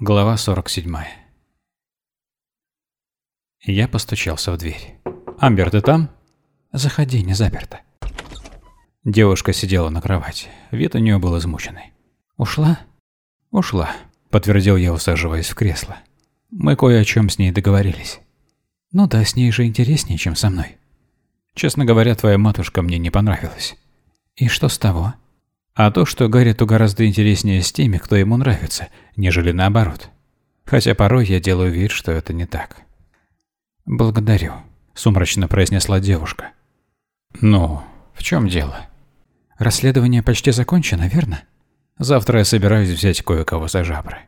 Глава 47. Я постучался в дверь. «Амбер, ты там?» «Заходи, не заперто». Девушка сидела на кровати. Вид у нее был измученный. «Ушла?» «Ушла», – подтвердил я, усаживаясь в кресло. «Мы кое о чем с ней договорились». «Ну да, с ней же интереснее, чем со мной». «Честно говоря, твоя матушка мне не понравилась». «И что с того?» А то, что Гарриту гораздо интереснее с теми, кто ему нравится, нежели наоборот. Хотя порой я делаю вид, что это не так. «Благодарю», – сумрачно произнесла девушка. «Ну, в чем дело?» «Расследование почти закончено, верно?» «Завтра я собираюсь взять кое-кого за жабры».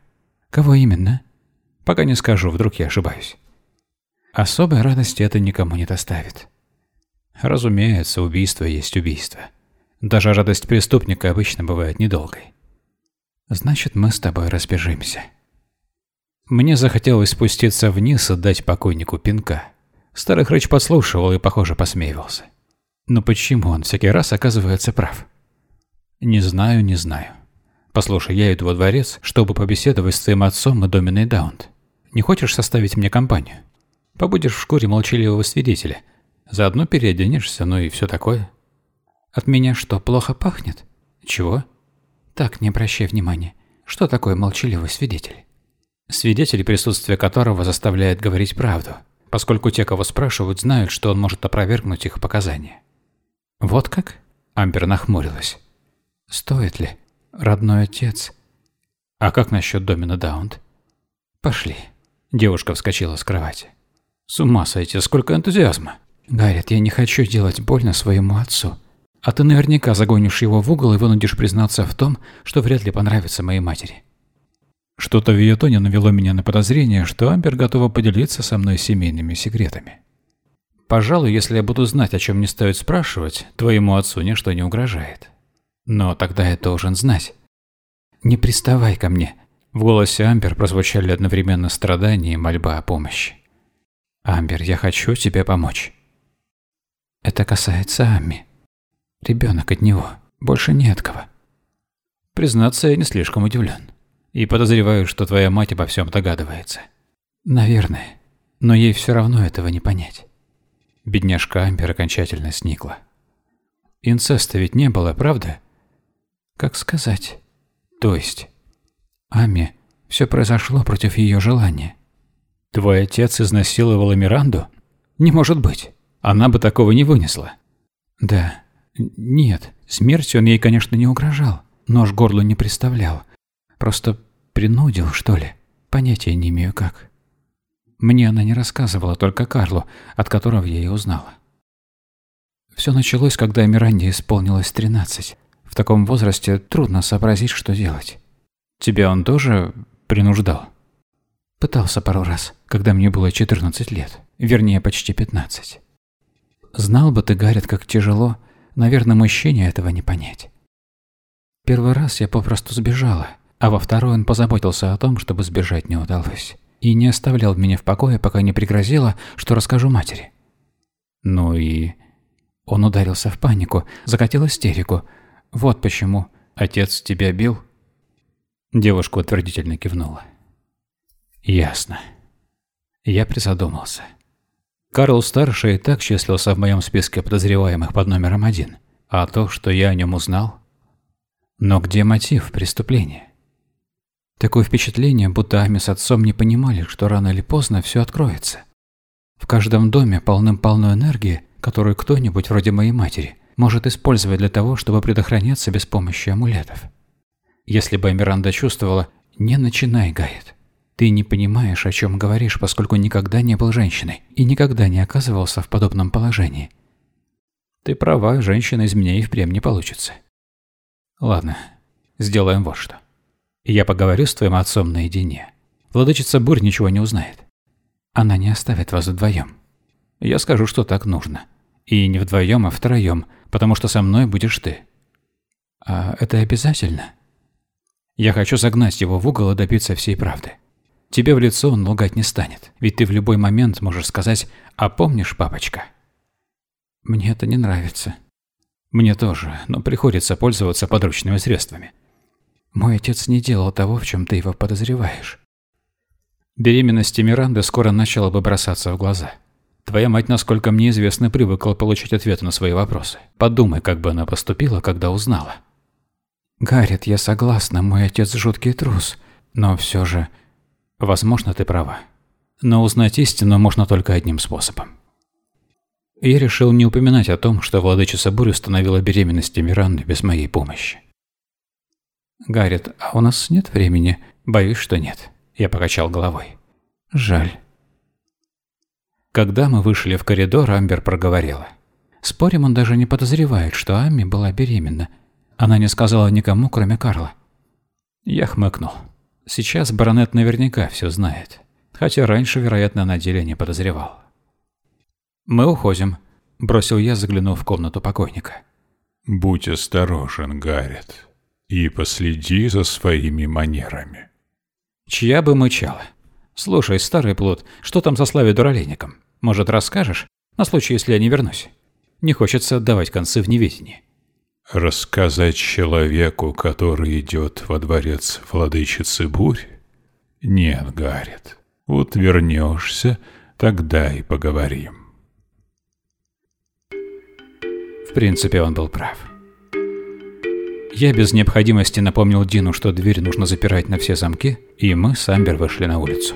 «Кого именно?» «Пока не скажу, вдруг я ошибаюсь». Особой радости это никому не доставит. Разумеется, убийство есть убийство. Даже радость преступника обычно бывает недолгой. Значит, мы с тобой разбежимся. Мне захотелось спуститься вниз и дать покойнику пинка. Старый хрыч подслушивал и, похоже, посмеивался. Но почему он всякий раз оказывается прав? Не знаю, не знаю. Послушай, я иду во дворец, чтобы побеседовать с твоим отцом и Доминой Даунт. Не хочешь составить мне компанию? Побудешь в шкуре молчаливого свидетеля. Заодно переоденешься, ну и все такое. От меня что, плохо пахнет? Чего? Так, не обращай внимания. Что такое молчаливый свидетель? Свидетель, присутствие которого заставляет говорить правду, поскольку те, кого спрашивают, знают, что он может опровергнуть их показания. Вот как? Амбер нахмурилась. Стоит ли? Родной отец. А как насчет Домина Даунт? Пошли. Девушка вскочила с кровати. С ума сойти, сколько энтузиазма. Гаррит, я не хочу делать больно своему отцу. А ты наверняка загонишь его в угол и вынудишь признаться в том, что вряд ли понравится моей матери. Что-то в ее тоне навело меня на подозрение, что Амбер готова поделиться со мной семейными секретами. Пожалуй, если я буду знать, о чем не стоит спрашивать, твоему отцу ничто не угрожает. Но тогда я должен знать. Не приставай ко мне. В голосе Амбер прозвучали одновременно страдания и мольба о помощи. Амбер, я хочу тебе помочь. Это касается Амми. Ребенок от него. Больше не от кого. Признаться, я не слишком удивлен. И подозреваю, что твоя мать обо всем догадывается. Наверное. Но ей все равно этого не понять. Бедняжка Амбер окончательно сникла. Инцеста ведь не было, правда? Как сказать? То есть, Ами, все произошло против ее желания. Твой отец изнасиловал Миранду? Не может быть. Она бы такого не вынесла. Да, нет, смертью он ей, конечно, не угрожал. Нож горлу не представлял. Просто принудил, что ли. Понятия не имею как. Мне она не рассказывала, только Карлу, от которого я и узнала. Все началось, когда Миранде исполнилось 13. В таком возрасте трудно сообразить, что делать. Тебя он тоже принуждал? Пытался пару раз, когда мне было 14 лет. Вернее, почти 15. Знал бы ты, Гаррит, как тяжело, Наверное, мужчине этого не понять. Первый раз я попросту сбежала, а во второй он позаботился о том, чтобы сбежать не удалось. И не оставлял меня в покое, пока не пригрозила, что расскажу матери. Ну и... Он ударился в панику, закатил истерику. Вот почему. Отец тебя бил? Девушка утвердительно кивнула. Ясно. Я призадумался. Карл Старший и так числился в моем списке подозреваемых под номером один. А то, что я о нем узнал... Но где мотив преступления? Такое впечатление, будто Ами с отцом не понимали, что рано или поздно все откроется. В каждом доме полным-полно энергии, которую кто-нибудь вроде моей матери может использовать для того, чтобы предохраняться без помощи амулетов. Если бы Миранда чувствовала «не начинай, Гайет», ты не понимаешь, о чем говоришь, поскольку никогда не был женщиной и никогда не оказывался в подобном положении. Ты права, женщина из меня и впрямь не получится. Ладно, сделаем вот что. Я поговорю с твоим отцом наедине. Владычица Бурь ничего не узнает. Она не оставит вас вдвоем. Я скажу, что так нужно. И не вдвоем, а втроем, потому что со мной будешь ты. А это обязательно? Я хочу загнать его в угол и добиться всей правды. Тебе в лицо он лгать не станет, ведь ты в любой момент можешь сказать «А помнишь, папочка?» Мне это не нравится. Мне тоже, но приходится пользоваться подручными средствами. Мой отец не делал того, в чем ты его подозреваешь. Беременность Миранды скоро начала бы бросаться в глаза. Твоя мать, насколько мне известно, привыкла получить ответы на свои вопросы. Подумай, как бы она поступила, когда узнала. Гаррит, я согласна, мой отец жуткий трус. Но все же... Возможно, ты права. Но узнать истину можно только одним способом. Я решил не упоминать о том, что владычица Бурь установила беременность Миранды без моей помощи. Гаррит, а у нас нет времени? Боюсь, что нет. Я покачал головой. Жаль. Когда мы вышли в коридор, Амбер проговорила. Спорим, он даже не подозревает, что Ами была беременна. Она не сказала никому, кроме Карла. Я хмыкнул. Сейчас баронет наверняка все знает. Хотя раньше, вероятно, на деле не подозревал. «Мы уходим», – бросил я, заглянув в комнату покойника. «Будь осторожен, Гаррет, и последи за своими манерами». Чья бы мычала. «Слушай, старый плут, что там за славе дуралейником? Может, расскажешь? На случай, если я не вернусь. Не хочется отдавать концы в неведении». Рассказать человеку, который идет во дворец владычицы бурь? Нет, Гаррет. Вот вернешься, тогда и поговорим. В принципе, он был прав. Я без необходимости напомнил Дину, что дверь нужно запирать на все замки, и мы с Амбер вышли на улицу.